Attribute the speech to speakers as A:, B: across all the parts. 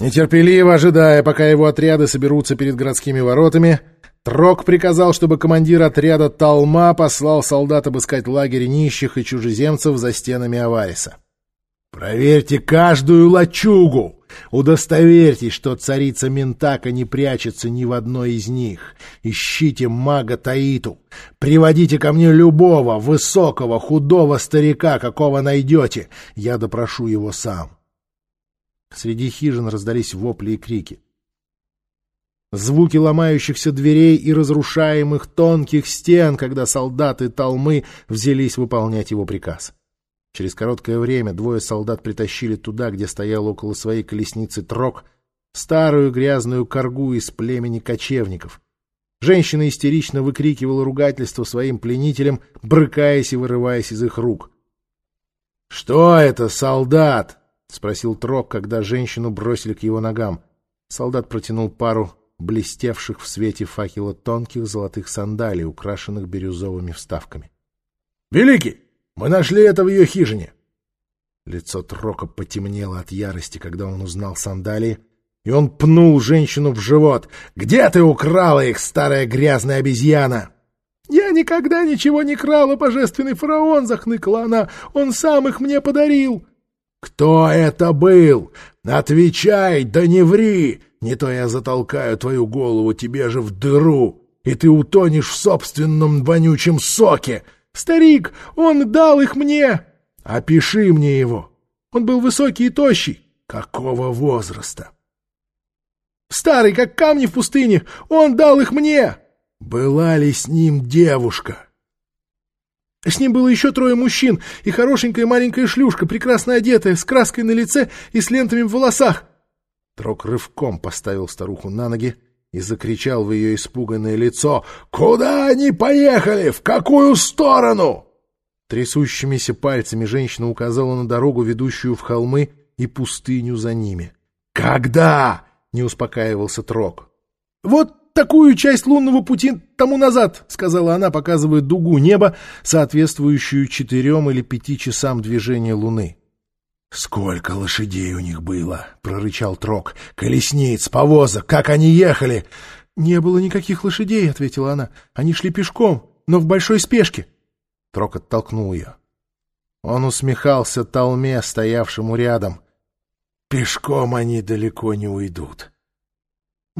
A: Нетерпеливо ожидая, пока его отряды соберутся перед городскими воротами, Трок приказал, чтобы командир отряда Талма послал солдат обыскать лагерь нищих и чужеземцев за стенами Авариса. «Проверьте каждую лачугу! Удостоверьтесь, что царица Ментака не прячется ни в одной из них. Ищите мага Таиту. Приводите ко мне любого, высокого, худого старика, какого найдете. Я допрошу его сам». Среди хижин раздались вопли и крики. Звуки ломающихся дверей и разрушаемых тонких стен, когда солдаты Талмы взялись выполнять его приказ. Через короткое время двое солдат притащили туда, где стоял около своей колесницы трок, старую грязную коргу из племени кочевников. Женщина истерично выкрикивала ругательство своим пленителям, брыкаясь и вырываясь из их рук. — Что это, солдат? — спросил Трок, когда женщину бросили к его ногам. Солдат протянул пару блестевших в свете факела тонких золотых сандалий, украшенных бирюзовыми вставками. — Великий, мы нашли это в ее хижине. Лицо Трока потемнело от ярости, когда он узнал сандалии, и он пнул женщину в живот. — Где ты украла их, старая грязная обезьяна? — Я никогда ничего не крала, божественный фараон, — захныкала она. — Он сам их мне подарил. — Кто это был? Отвечай, да не ври! Не то я затолкаю твою голову тебе же в дыру, и ты утонешь в собственном вонючем соке. Старик, он дал их мне. Опиши мне его. Он был высокий и тощий. Какого возраста? Старый, как камни в пустыне. Он дал их мне. Была ли с ним девушка? С ним было еще трое мужчин и хорошенькая маленькая шлюшка, прекрасно одетая, с краской на лице и с лентами в волосах. Трок рывком поставил старуху на ноги и закричал в ее испуганное лицо «Куда они поехали? В какую сторону?» Трясущимися пальцами женщина указала на дорогу, ведущую в холмы и пустыню за ними. «Когда?» — не успокаивался Трок. «Вот такую часть лунного пути тому назад», — сказала она, показывая дугу неба, соответствующую четырем или пяти часам движения Луны. «Сколько лошадей у них было!» — прорычал Трок. «Колесниц, повозок, как они ехали!» «Не было никаких лошадей», — ответила она. «Они шли пешком, но в большой спешке». Трок оттолкнул ее. Он усмехался толме, стоявшему рядом. «Пешком они далеко не уйдут.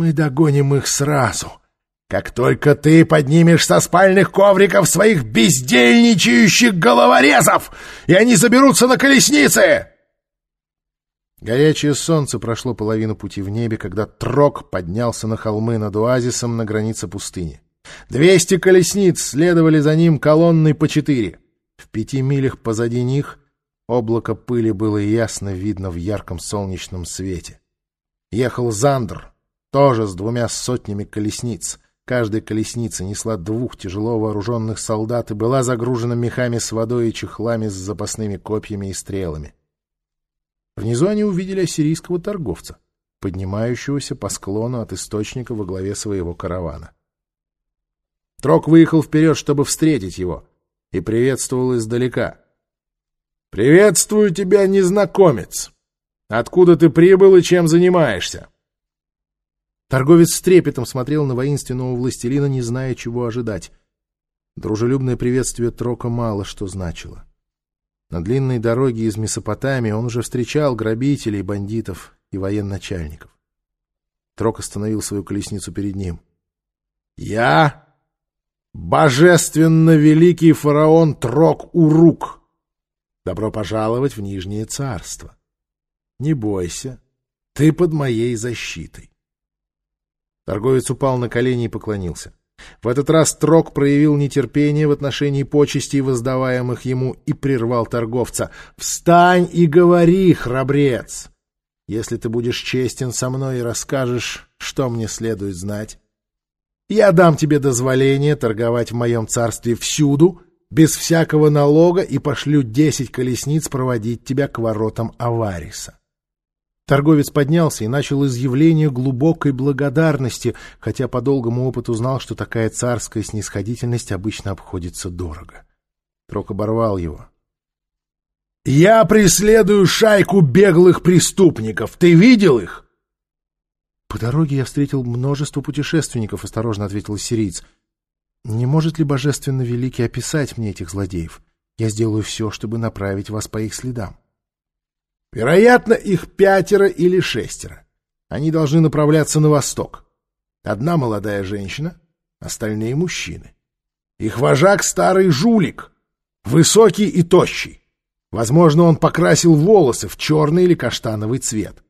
A: Мы догоним их сразу, как только ты поднимешь со спальных ковриков своих бездельничающих головорезов, и они заберутся на колесницы!» Горячее солнце прошло половину пути в небе, когда Трок поднялся на холмы над оазисом на границе пустыни. Двести колесниц следовали за ним колонной по четыре. В пяти милях позади них облако пыли было ясно видно в ярком солнечном свете. Ехал Зандр, тоже с двумя сотнями колесниц. Каждая колесница несла двух тяжело вооруженных солдат и была загружена мехами с водой и чехлами с запасными копьями и стрелами. Внизу они увидели ассирийского торговца, поднимающегося по склону от источника во главе своего каравана. Трок выехал вперед, чтобы встретить его, и приветствовал издалека. — Приветствую тебя, незнакомец! Откуда ты прибыл и чем занимаешься? Торговец с трепетом смотрел на воинственного властелина, не зная, чего ожидать. Дружелюбное приветствие Трока мало что значило. На длинной дороге из Месопотамии он уже встречал грабителей, бандитов и военачальников. Трок остановил свою колесницу перед ним. «Я — божественно великий фараон Трок-Урук! Добро пожаловать в Нижнее Царство! Не бойся, ты под моей защитой!» Торговец упал на колени и поклонился. В этот раз Трок проявил нетерпение в отношении почестей, воздаваемых ему, и прервал торговца. «Встань и говори, храбрец! Если ты будешь честен со мной и расскажешь, что мне следует знать, я дам тебе дозволение торговать в моем царстве всюду, без всякого налога, и пошлю десять колесниц проводить тебя к воротам Авариса. Торговец поднялся и начал изъявление глубокой благодарности, хотя по долгому опыту знал, что такая царская снисходительность обычно обходится дорого. Трок оборвал его. «Я преследую шайку беглых преступников. Ты видел их? По дороге я встретил множество путешественников, осторожно ответил сириец. Не может ли Божественно Великий описать мне этих злодеев? Я сделаю все, чтобы направить вас по их следам.
B: Вероятно, их пятеро или шестеро. Они должны направляться на восток. Одна молодая женщина, остальные мужчины. Их вожак — старый жулик, высокий и тощий. Возможно, он покрасил волосы в черный или каштановый цвет.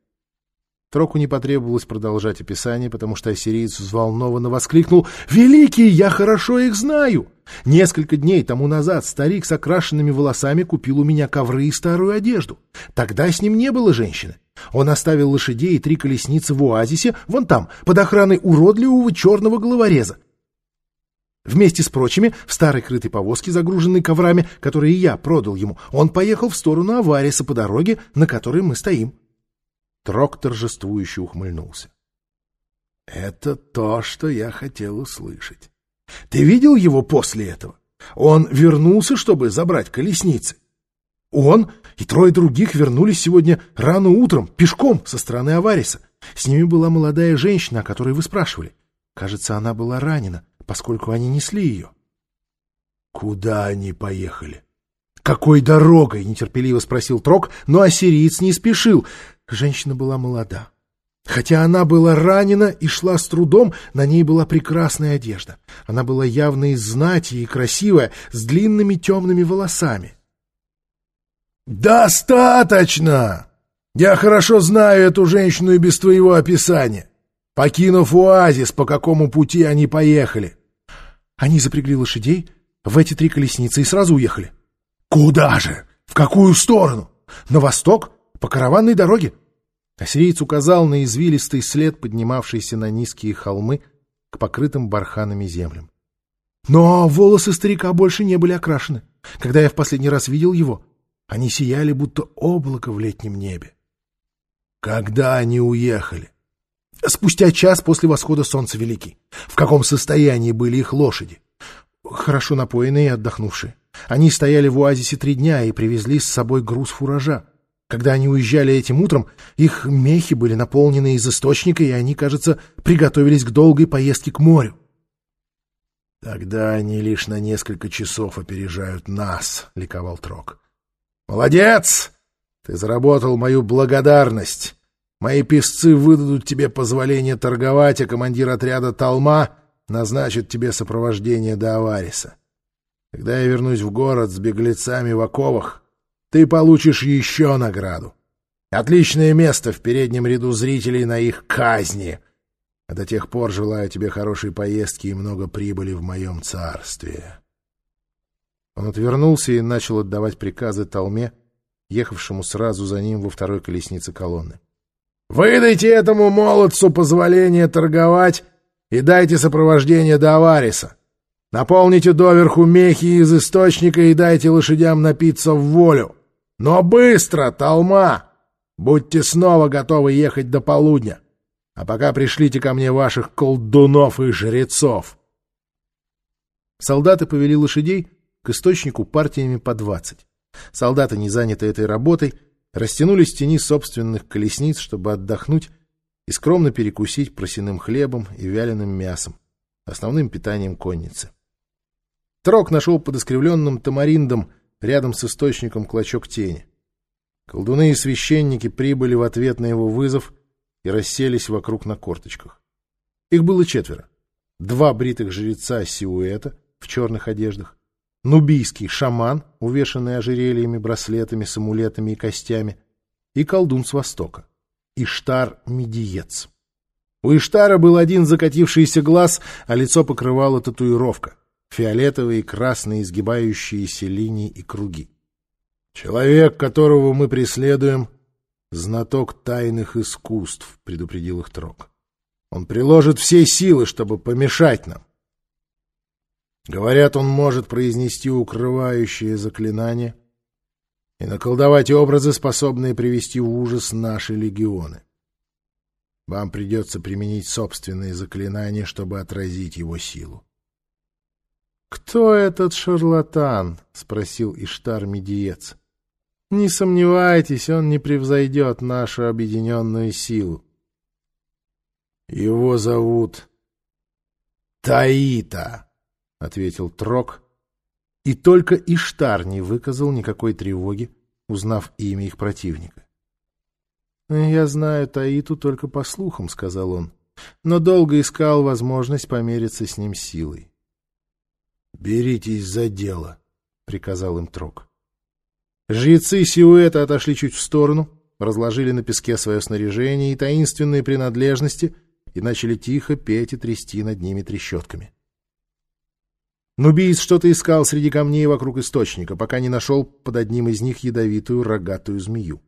A: Троку не потребовалось продолжать описание, потому что ассириец взволнованно воскликнул «Великий, я хорошо их знаю! Несколько дней тому назад старик с окрашенными волосами купил у меня ковры и старую одежду. Тогда с ним не было женщины. Он оставил лошадей и три колесницы в оазисе, вон там, под охраной уродливого черного головореза. Вместе с прочими, в старой крытой повозке, загруженной коврами, которые я продал ему, он поехал в сторону Авариса по дороге, на которой мы стоим.
B: Трок торжествующе ухмыльнулся. — Это то, что я хотел услышать. Ты видел его после этого? Он вернулся, чтобы забрать колесницы. Он и трое других вернулись сегодня рано утром, пешком, со стороны Авариса. С ними была молодая женщина, о которой вы спрашивали. Кажется, она была ранена, поскольку они несли ее. — Куда они поехали? — Какой дорогой? — нетерпеливо спросил Трок, но ассириец не спешил. Женщина была молода. Хотя она была ранена и шла с трудом, на ней была прекрасная одежда. Она была явно из знати и красивая, с длинными темными волосами. «Достаточно! Я хорошо знаю эту женщину и без твоего описания. Покинув оазис, по какому пути они поехали?» Они запрягли лошадей в эти три колесницы и сразу уехали. «Куда же? В какую сторону? На восток? По караванной дороге?» Ассириец указал на извилистый след, поднимавшийся на низкие холмы к покрытым барханами землям. Но волосы старика больше не были окрашены. Когда я в последний раз видел его, они сияли, будто облако в летнем небе. Когда они уехали? Спустя час после восхода солнца великий. В каком состоянии были их лошади? Хорошо напоенные и отдохнувшие. Они стояли в оазисе три дня и привезли с собой груз фуража. Когда они уезжали этим утром, их мехи были наполнены из источника, и они, кажется, приготовились к долгой поездке к морю. «Тогда они лишь на несколько часов опережают нас», — ликовал Трок. «Молодец! Ты заработал мою благодарность. Мои песцы выдадут тебе позволение торговать, а командир отряда Талма назначит тебе сопровождение до Авариса. Когда я вернусь в город с беглецами в оковах, ты получишь еще награду. Отличное место в переднем ряду зрителей на их казни. А до тех пор желаю тебе хорошей поездки и много прибыли в моем царстве. Он отвернулся и начал отдавать приказы Толме, ехавшему сразу за ним во второй колеснице колонны. «Выдайте этому молодцу позволение торговать и дайте сопровождение до Авариса. Наполните доверху мехи из источника и дайте лошадям напиться в волю. Но быстро, толма! Будьте снова готовы ехать до полудня. А пока пришлите ко мне ваших колдунов и жрецов. Солдаты повели лошадей к источнику партиями по двадцать. Солдаты, не заняты этой работой, растянулись в тени собственных колесниц, чтобы отдохнуть и скромно перекусить просяным хлебом и вяленым мясом, основным питанием конницы. Трок нашел под искривленным тамариндом рядом с источником клочок тени. Колдуны и священники прибыли в ответ на его вызов и расселись вокруг на корточках. Их было четверо. Два бритых жреца Сиуэта в черных одеждах, нубийский шаман, увешанный ожерельями, браслетами, с и костями, и колдун с востока, Иштар-медиец. У Иштара был один закатившийся глаз, а лицо покрывала татуировка фиолетовые, красные, изгибающиеся линии и круги. «Человек, которого мы преследуем, знаток тайных искусств», — предупредил их Трок. «Он приложит все силы, чтобы помешать нам. Говорят, он может произнести укрывающие заклинания и наколдовать образы, способные привести в ужас наши легионы. Вам придется применить собственные заклинания, чтобы отразить его силу. «Кто этот шарлатан?» — спросил Иштар-медиец. «Не сомневайтесь, он не превзойдет нашу объединенную силу». Его зовут Таита, — ответил Трок, и только Иштар не выказал никакой тревоги, узнав имя их противника. «Я знаю Таиту только по слухам», — сказал он, но долго искал возможность помериться с ним силой. «Беритесь за дело», — приказал им Трок. Жрецы Сиуэта отошли чуть в сторону, разложили на песке свое снаряжение и таинственные принадлежности и начали тихо петь и трясти над ними трещотками. Нубиец что-то искал среди камней вокруг источника, пока не нашел под одним из них ядовитую рогатую змею.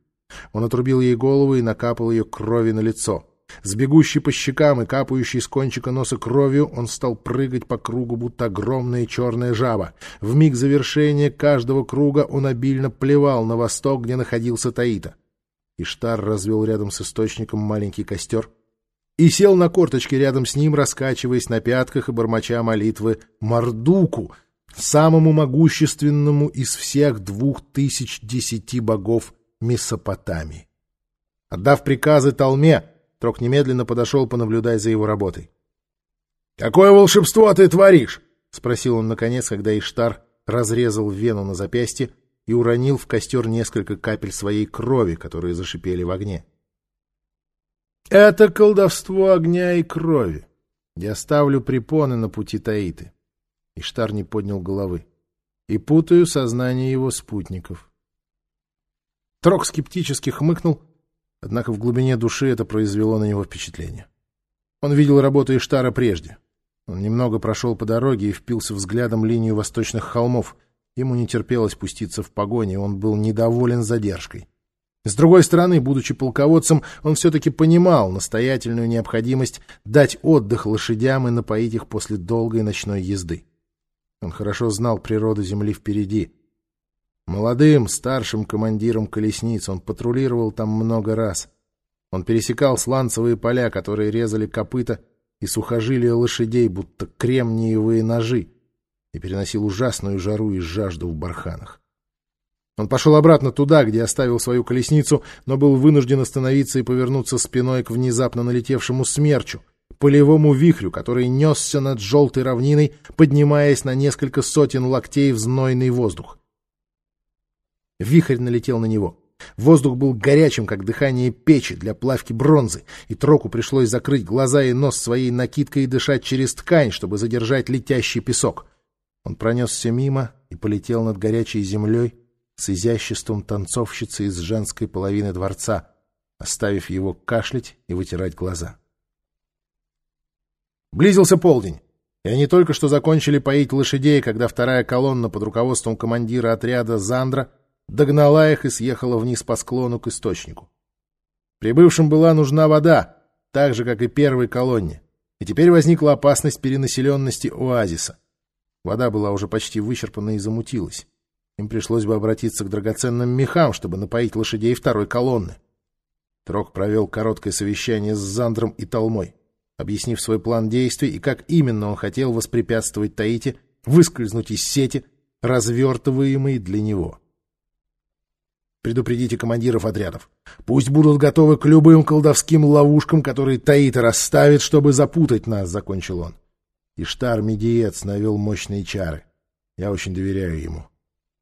B: Он отрубил ей голову и накапал ее крови на лицо. С по щекам и капающей с кончика носа кровью он стал прыгать по кругу, будто огромная черная жаба. В миг завершения каждого круга он обильно плевал на восток, где находился Таита. Иштар развел рядом с источником маленький костер и сел на корточки рядом с ним, раскачиваясь на пятках и бормоча молитвы Мардуку, самому могущественному из всех двух тысяч десяти богов Месопотамии. Отдав приказы Талме, Трок немедленно подошел понаблюдать за его работой. — Какое волшебство ты творишь? — спросил он наконец, когда Иштар разрезал вену на запястье и уронил в костер несколько капель своей крови, которые зашипели в огне. — Это колдовство огня и крови. Я ставлю препоны на пути Таиты. Иштар не поднял головы. И путаю сознание его спутников. — Трок скептически хмыкнул, однако в глубине души это произвело на него впечатление. Он видел работу Иштара прежде. Он немного прошел по дороге и впился взглядом линию восточных холмов. Ему не терпелось пуститься в погони, он был недоволен задержкой. С другой стороны, будучи полководцем, он все-таки понимал настоятельную необходимость дать отдых лошадям и напоить их после долгой ночной езды. Он хорошо знал природу земли впереди — Молодым, старшим командиром колесниц он патрулировал там много раз. Он пересекал сланцевые поля, которые резали копыта и сухожилия лошадей, будто кремниевые ножи, и переносил ужасную жару и жажду в барханах. Он пошел обратно туда, где оставил свою колесницу, но был вынужден остановиться и повернуться спиной к внезапно налетевшему смерчу, полевому вихрю, который несся над желтой равниной, поднимаясь на несколько сотен локтей в знойный воздух. Вихрь налетел на него. Воздух был горячим, как дыхание печи для плавки бронзы, и Троку пришлось закрыть глаза и нос своей накидкой и дышать через ткань, чтобы задержать летящий песок. Он пронесся мимо и полетел над горячей землей с изяществом танцовщицы из женской половины дворца, оставив его кашлять и вытирать глаза. Близился полдень, и они только что закончили поить лошадей, когда вторая колонна под руководством командира отряда Зандра — догнала их и съехала вниз по склону к источнику. Прибывшим была нужна вода, так же, как и первой колонне, и теперь возникла опасность перенаселенности оазиса. Вода была уже почти вычерпана и замутилась. Им пришлось бы обратиться к драгоценным мехам, чтобы напоить лошадей второй колонны. Трок провел короткое совещание с Зандром и Толмой, объяснив свой план действий и как именно он хотел воспрепятствовать Таите выскользнуть из сети, развертываемой для него. Предупредите командиров отрядов. Пусть будут готовы к любым колдовским ловушкам, которые Таита расставит, чтобы запутать нас, — закончил он. Иштар Медиец навел мощные чары. Я очень доверяю ему.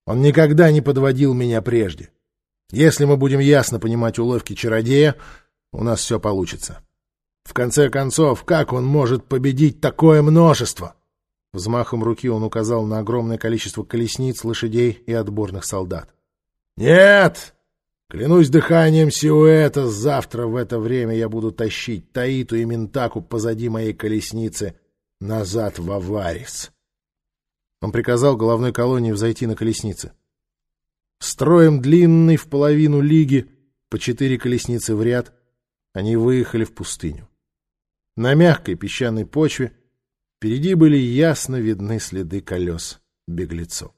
B: Он никогда не подводил меня прежде. Если мы будем ясно понимать уловки чародея, у нас все получится. В конце концов, как он может победить такое множество? Взмахом руки он указал на огромное количество колесниц, лошадей и отборных солдат. «Нет! Клянусь дыханием Сиуэта, завтра в это время я буду тащить Таиту и Ментаку позади моей колесницы назад в Аварис». Он приказал головной колонии взойти на колесницы. Строем длинный в половину лиги, по четыре колесницы в ряд, они выехали в пустыню. На мягкой песчаной почве впереди были ясно видны следы колес беглецов.